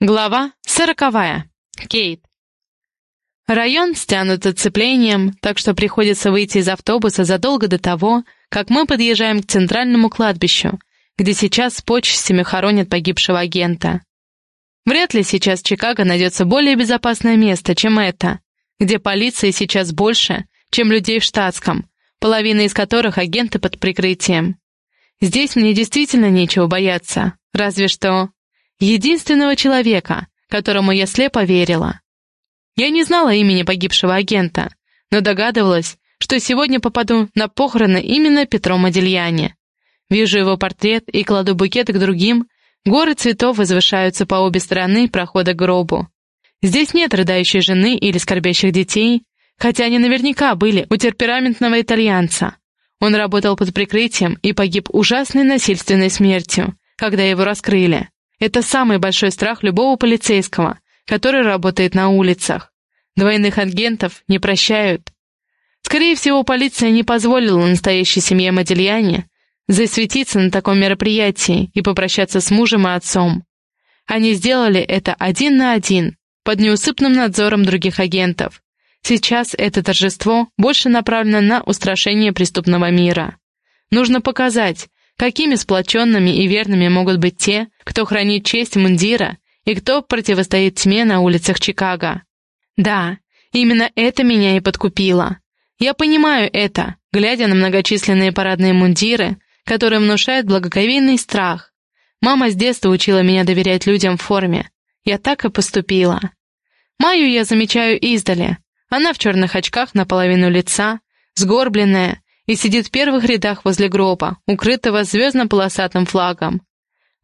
Глава сороковая. Кейт. Район стянут оцеплением, так что приходится выйти из автобуса задолго до того, как мы подъезжаем к центральному кладбищу, где сейчас с почестями хоронят погибшего агента. Вряд ли сейчас в Чикаго найдется более безопасное место, чем это, где полиции сейчас больше, чем людей в штатском, половина из которых агенты под прикрытием. Здесь мне действительно нечего бояться, разве что единственного человека, которому я слепо верила. Я не знала имени погибшего агента, но догадывалась, что сегодня попаду на похороны именно Петро Модильяне. Вижу его портрет и кладу букеты к другим, горы цветов возвышаются по обе стороны прохода к гробу. Здесь нет рыдающей жены или скорбящих детей, хотя они наверняка были у темпераментного итальянца. Он работал под прикрытием и погиб ужасной насильственной смертью, когда его раскрыли. Это самый большой страх любого полицейского, который работает на улицах. Двойных агентов не прощают. Скорее всего, полиция не позволила настоящей семье Модельяне засветиться на таком мероприятии и попрощаться с мужем и отцом. Они сделали это один на один, под неусыпным надзором других агентов. Сейчас это торжество больше направлено на устрашение преступного мира. Нужно показать, какими сплоченными и верными могут быть те, кто хранит честь мундира и кто противостоит тьме на улицах Чикаго. Да, именно это меня и подкупило. Я понимаю это, глядя на многочисленные парадные мундиры, которые внушают благоговейный страх. Мама с детства учила меня доверять людям в форме. Я так и поступила. Майю я замечаю издали. Она в черных очках наполовину лица, сгорбленная, и сидит в первых рядах возле гроба, укрытого звездно-полосатым флагом.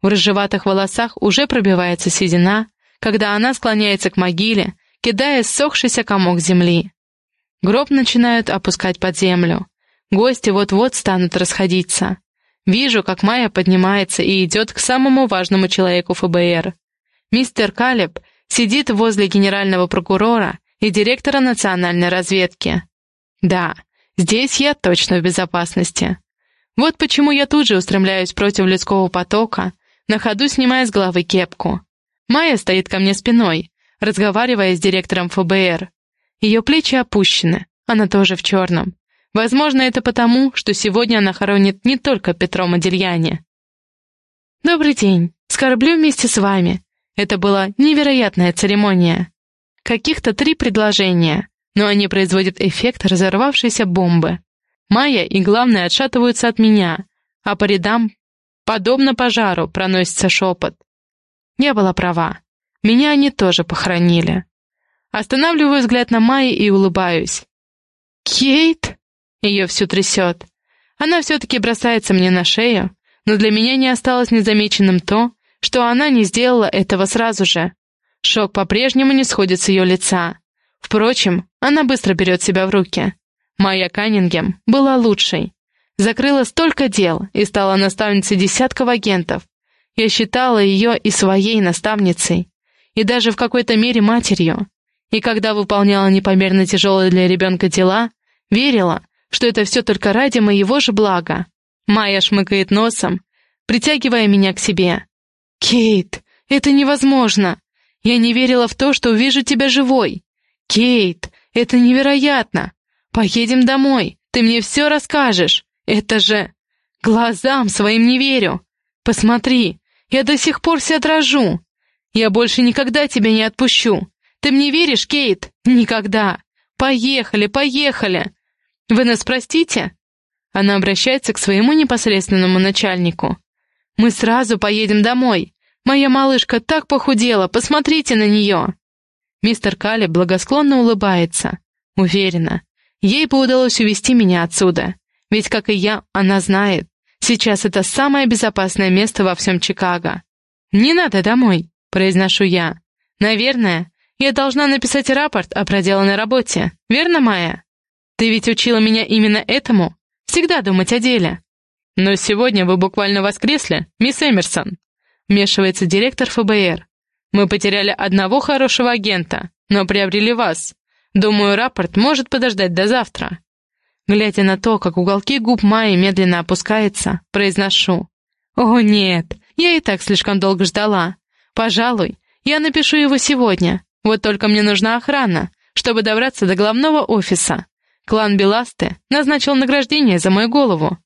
В рыжеватых волосах уже пробивается седина, когда она склоняется к могиле, кидая ссохшийся комок земли. Гроб начинают опускать под землю. Гости вот-вот станут расходиться. Вижу, как Майя поднимается и идет к самому важному человеку ФБР. Мистер Калеб сидит возле генерального прокурора и директора национальной разведки. Да, Здесь я точно в безопасности. Вот почему я тут же устремляюсь против людского потока, на ходу снимая с головы кепку. Майя стоит ко мне спиной, разговаривая с директором ФБР. Ее плечи опущены, она тоже в черном. Возможно, это потому, что сегодня она хоронит не только Петро Модельяне. «Добрый день. Скорблю вместе с вами. Это была невероятная церемония. Каких-то три предложения но они производят эффект разорвавшейся бомбы. Майя и главное отшатываются от меня, а по рядам, подобно пожару, проносится шепот. Я была права. Меня они тоже похоронили. Останавливаю взгляд на Майи и улыбаюсь. «Кейт?» Ее всю трясет. Она все-таки бросается мне на шею, но для меня не осталось незамеченным то, что она не сделала этого сразу же. Шок по-прежнему не сходит с ее лица. Впрочем, она быстро берет себя в руки. Майя Каннингем была лучшей. Закрыла столько дел и стала наставницей десятков агентов. Я считала ее и своей наставницей, и даже в какой-то мере матерью. И когда выполняла непомерно тяжелые для ребенка дела, верила, что это все только ради моего же блага. Майя шмыкает носом, притягивая меня к себе. «Кейт, это невозможно! Я не верила в то, что увижу тебя живой. Кейт, это невероятно! Поедем домой, ты мне все расскажешь. Это же... Глазам своим не верю. Посмотри, я до сих пор себя дрожу. Я больше никогда тебя не отпущу. Ты мне веришь, Кейт? Никогда. Поехали, поехали. Вы нас простите? Она обращается к своему непосредственному начальнику. Мы сразу поедем домой. Моя малышка так похудела, посмотрите на нее. Мистер Калли благосклонно улыбается. Уверена, ей бы удалось увести меня отсюда. Ведь, как и я, она знает. Сейчас это самое безопасное место во всем Чикаго. «Не надо домой», — произношу я. «Наверное, я должна написать рапорт о проделанной работе, верно, Майя? Ты ведь учила меня именно этому? Всегда думать о деле». «Но сегодня вы буквально воскресли, мисс Эмерсон», — вмешивается директор ФБР. Мы потеряли одного хорошего агента, но приобрели вас. Думаю, рапорт может подождать до завтра». Глядя на то, как уголки губ Майи медленно опускаются, произношу. «О, нет, я и так слишком долго ждала. Пожалуй, Я напишу его сегодня. Вот только мне нужна охрана, чтобы добраться до главного офиса. Клан Беласты назначил награждение за мою голову.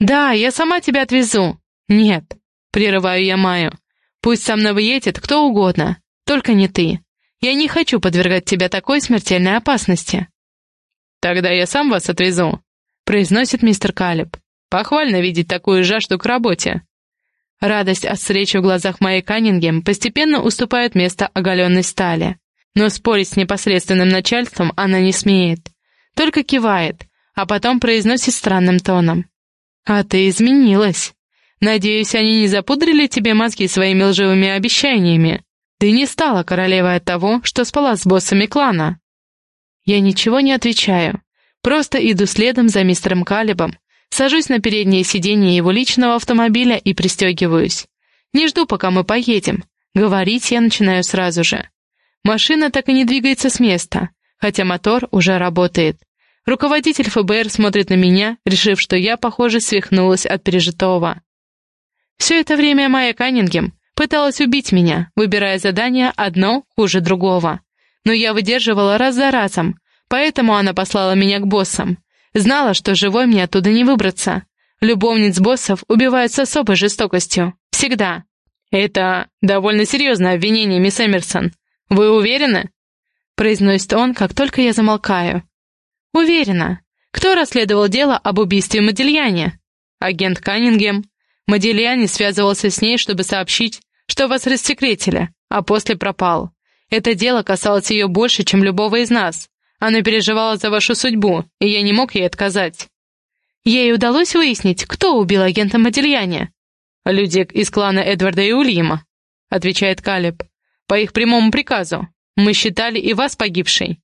«Да, я сама тебя отвезу». «Нет», — прерываю я Майю. «Пусть со мной едет кто угодно, только не ты. Я не хочу подвергать тебя такой смертельной опасности». «Тогда я сам вас отвезу», — произносит мистер Калиб. «Похвально видеть такую жажду к работе». Радость от встречи в глазах Майи Каннингем постепенно уступает место оголенной стали. Но спорить с непосредственным начальством она не смеет. Только кивает, а потом произносит странным тоном. «А ты изменилась. Надеюсь, они не запудрили тебе мозги своими лживыми обещаниями. Ты не стала королевой от того, что спала с боссами клана». Я ничего не отвечаю. Просто иду следом за мистером Калибом, Сажусь на переднее сиденье его личного автомобиля и пристегиваюсь. Не жду, пока мы поедем. Говорить я начинаю сразу же. Машина так и не двигается с места, хотя мотор уже работает. Руководитель ФБР смотрит на меня, решив, что я, похоже, свихнулась от пережитого. Все это время Майя Каннингем пыталась убить меня, выбирая задания одно хуже другого. Но я выдерживала раз за разом, поэтому она послала меня к боссам. Знала, что живой мне оттуда не выбраться. Любовниц боссов убивают с особой жестокостью. Всегда. «Это довольно серьезное обвинение, мисс Эмерсон. Вы уверены?» Произносит он, как только я замолкаю. «Уверена. Кто расследовал дело об убийстве Модельяне?» «Агент Каннингем. Модельяне связывался с ней, чтобы сообщить, что вас рассекретили, а после пропал. Это дело касалось ее больше, чем любого из нас. Она переживала за вашу судьбу, и я не мог ей отказать. Ей удалось выяснить, кто убил агента Модельяне. «Люди из клана Эдварда и Ульяма», — отвечает Калеб. «По их прямому приказу. Мы считали и вас погибшей».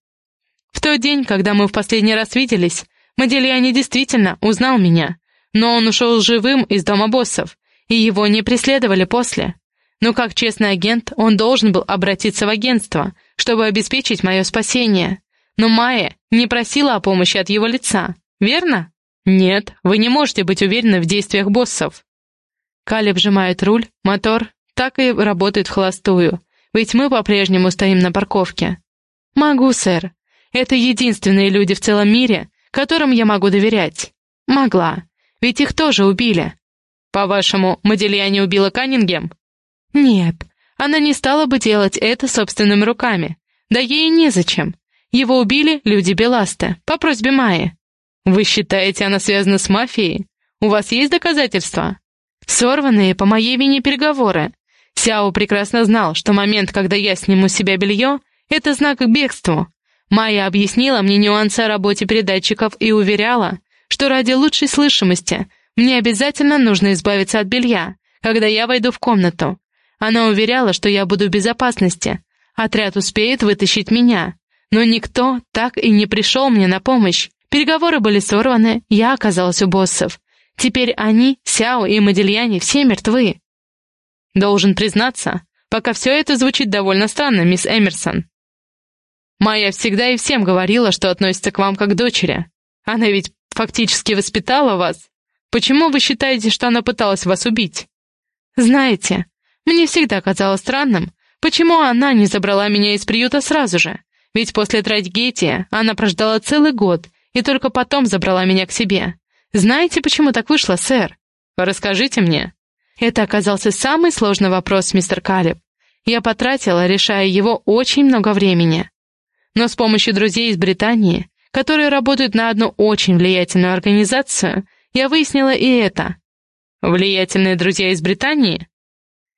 В тот день, когда мы в последний раз виделись, Модельяне действительно узнал меня, но он ушел живым из дома боссов, и его не преследовали после. Но как честный агент, он должен был обратиться в агентство, чтобы обеспечить мое спасение. Но Майя не просила о помощи от его лица, верно? Нет, вы не можете быть уверены в действиях боссов. Калеб сжимает руль, мотор так и работает в холостую, ведь мы по-прежнему стоим на парковке. Могу, сэр. Это единственные люди в целом мире, которым я могу доверять. Могла. Ведь их тоже убили. По-вашему, Модельяне убила Каннингем? Нет, она не стала бы делать это собственными руками. Да ей незачем. Его убили люди Беласта, по просьбе Майи. Вы считаете, она связана с мафией? У вас есть доказательства? Сорванные по моей вине переговоры. Сяо прекрасно знал, что момент, когда я сниму с себя белье, это знак к бегству. Майя объяснила мне нюансы о работе передатчиков и уверяла, что ради лучшей слышимости мне обязательно нужно избавиться от белья, когда я войду в комнату. Она уверяла, что я буду в безопасности. Отряд успеет вытащить меня. Но никто так и не пришел мне на помощь. Переговоры были сорваны, я оказалась у боссов. Теперь они, Сяо и Модельяне, все мертвы. Должен признаться, пока все это звучит довольно странно, мисс Эмерсон. Майя всегда и всем говорила, что относится к вам как к дочери. Она ведь фактически воспитала вас. Почему вы считаете, что она пыталась вас убить? Знаете, мне всегда казалось странным, почему она не забрала меня из приюта сразу же. Ведь после трагедии она прождала целый год и только потом забрала меня к себе. Знаете, почему так вышло, сэр? Расскажите мне. Это оказался самый сложный вопрос, мистер Калиб. Я потратила, решая его, очень много времени. Но с помощью друзей из Британии, которые работают на одну очень влиятельную организацию, я выяснила и это. Влиятельные друзья из Британии?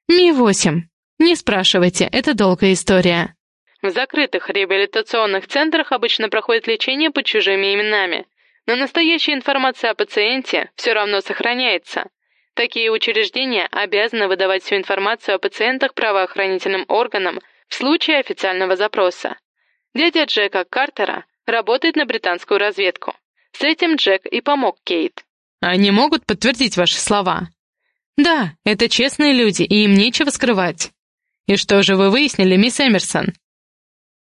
Ми-8. Не спрашивайте, это долгая история. В закрытых реабилитационных центрах обычно проходит лечение под чужими именами, но настоящая информация о пациенте все равно сохраняется. Такие учреждения обязаны выдавать всю информацию о пациентах правоохранительным органам в случае официального запроса. Дядя Джека Картера работает на британскую разведку. С этим Джек и помог Кейт. Они могут подтвердить ваши слова? Да, это честные люди, и им нечего скрывать. И что же вы выяснили, мисс Эмерсон?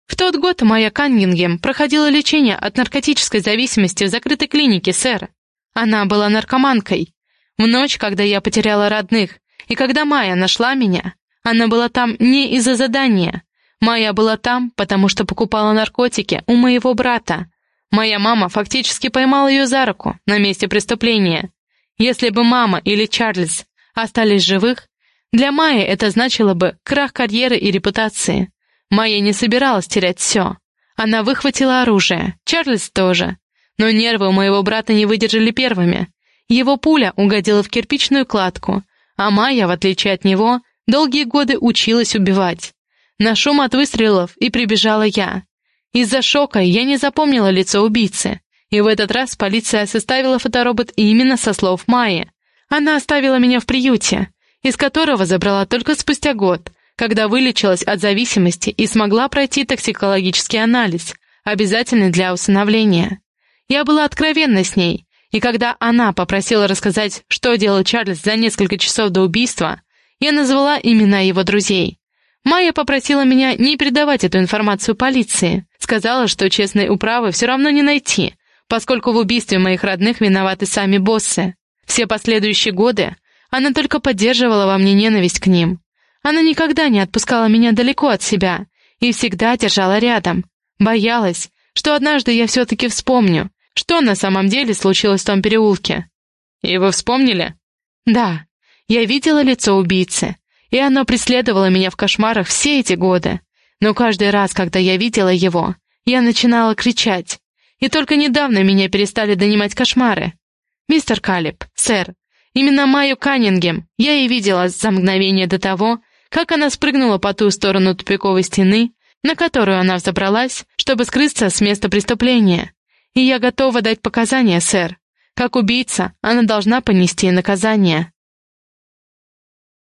В тот год моя Каннингем проходила лечение от наркотической зависимости в закрытой клинике, сэр. Она была наркоманкой. В ночь, когда я потеряла родных, и когда Майя нашла меня, Она была там не из-за задания. Майя была там, потому что покупала наркотики у моего брата. Моя мама фактически поймала ее за руку на месте преступления. Если бы мама или Чарльз остались живых, для Майи это значило бы крах карьеры и репутации. Майя не собиралась терять все. Она выхватила оружие, Чарльз тоже. Но нервы у моего брата не выдержали первыми. Его пуля угодила в кирпичную кладку, а Майя, в отличие от него, долгие годы училась убивать. На шум от выстрелов и прибежала я. Из-за шока я не запомнила лицо убийцы, и в этот раз полиция составила фоторобот именно со слов Майи. Она оставила меня в приюте, из которого забрала только спустя год, когда вылечилась от зависимости и смогла пройти токсикологический анализ, обязательный для усыновления. Я была откровенна с ней, и когда она попросила рассказать, что делал Чарльз за несколько часов до убийства, я назвала имена его друзей. Майя попросила меня не передавать эту информацию полиции, сказала, что честной управы все равно не найти, поскольку в убийстве моих родных виноваты сами боссы. Все последующие годы она только поддерживала во мне ненависть к ним, она никогда не отпускала меня далеко от себя и всегда держала рядом. Боялась, что однажды я все-таки вспомню, что на самом деле случилось в том переулке. И вы вспомнили? Да. Я видела лицо убийцы, и оно преследовало меня в кошмарах все эти годы. Но каждый раз, когда я видела его, я начинала кричать. И только недавно меня перестали донимать кошмары. «Мистер Калиб, сэр, именно Майю Каннингем я и видела за мгновение до того, как она спрыгнула по ту сторону тупиковой стены, на которую она взобралась, чтобы скрыться с места преступления. И я готова дать показания, сэр. Как убийца, она должна понести наказание.